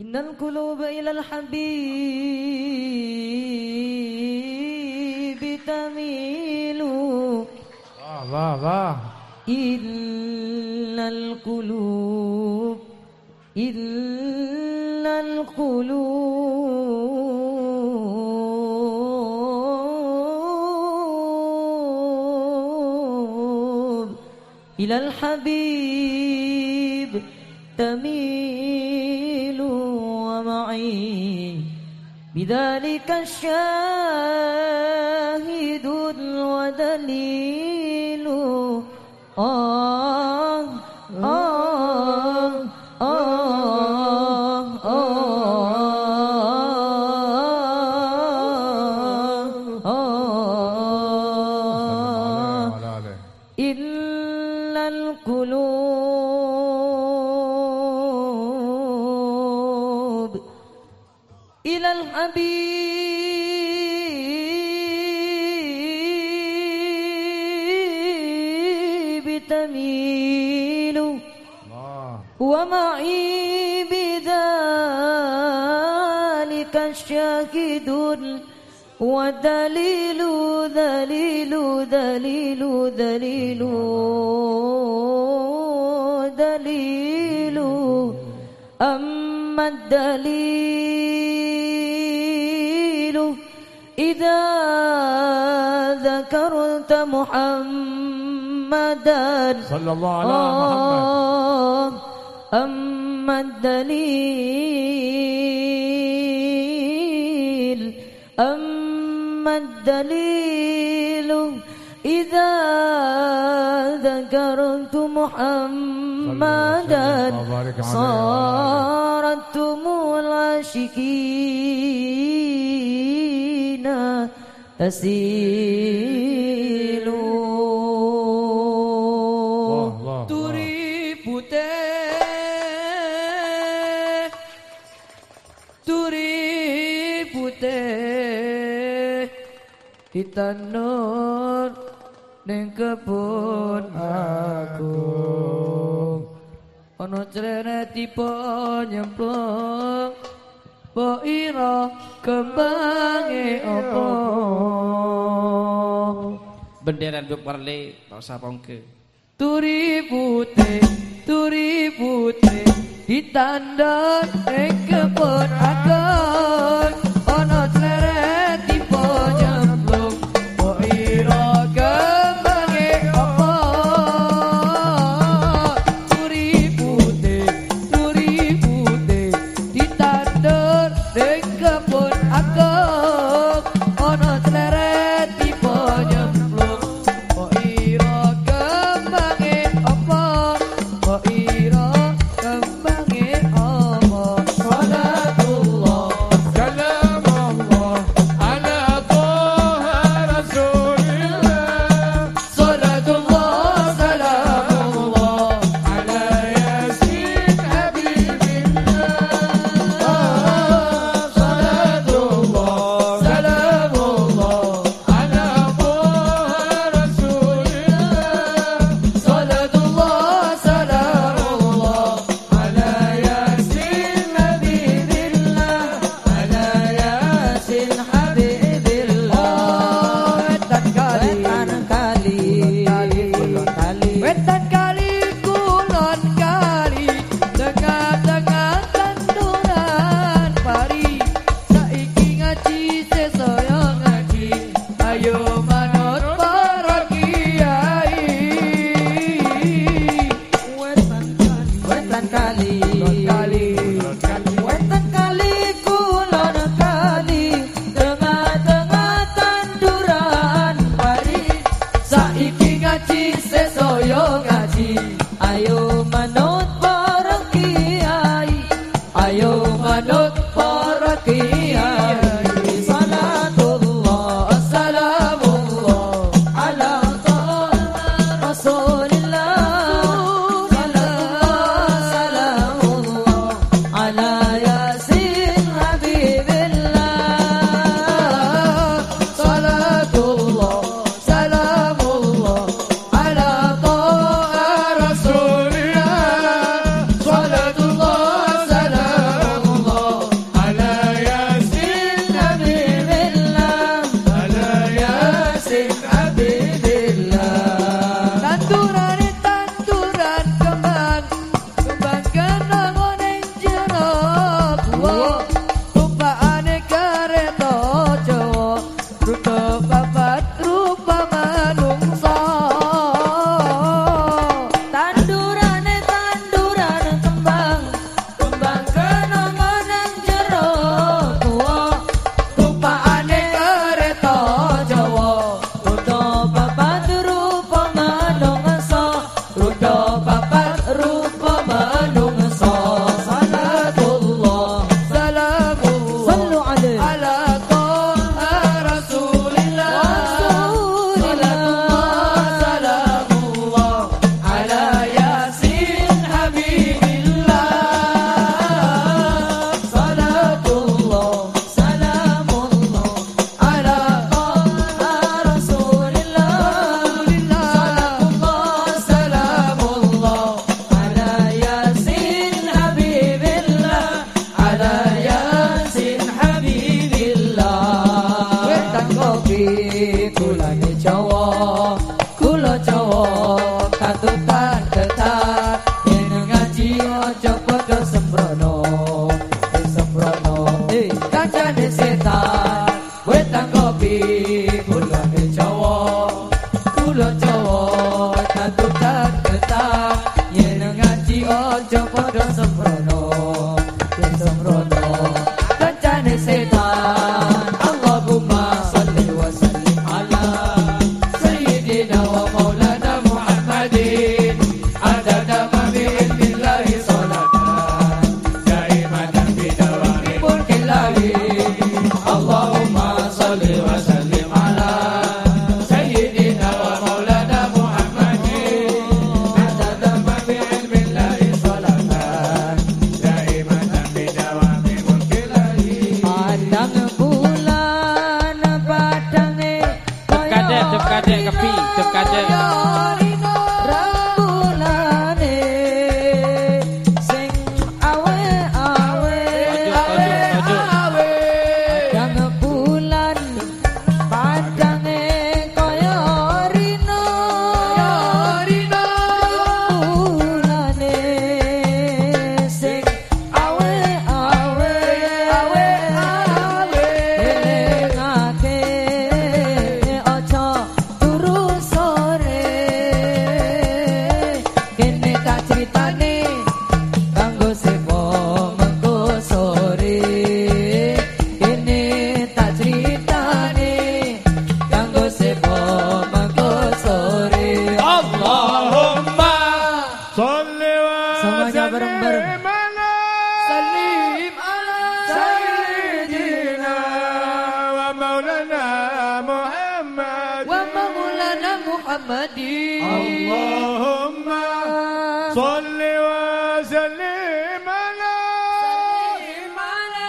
إن القلوب إلى الحبيب تميل. الله الله إلا القلوب إلا القلوب إلى الحبيب تميل. بذلك الشاهد ودليل آه آه آه آه. الحبيب تميل ومعي بذلك الشاهد والدليل دليل دليل دليل دليل. أما الدليل إذا ذكرت محمدا. صلى الله على محمد. آه أما الدليل أما الدليل إذا ذكرت محمدا. صارت العاشقين. tasilu. Turi pute turi pute hitanon ning kebon aku ana crene tipe nyemplung. Bo ira kembange opo Bendera nduk perle tak usah pongke. Turi putih, turi putih Ditandon ing kebun agung Europa. kadek kepi, dep kadek. bareng bareng salim ala sayyidina wa maulana Muhammad wa maulana Muhammadin Allahumma salli wa sallim ala salim ala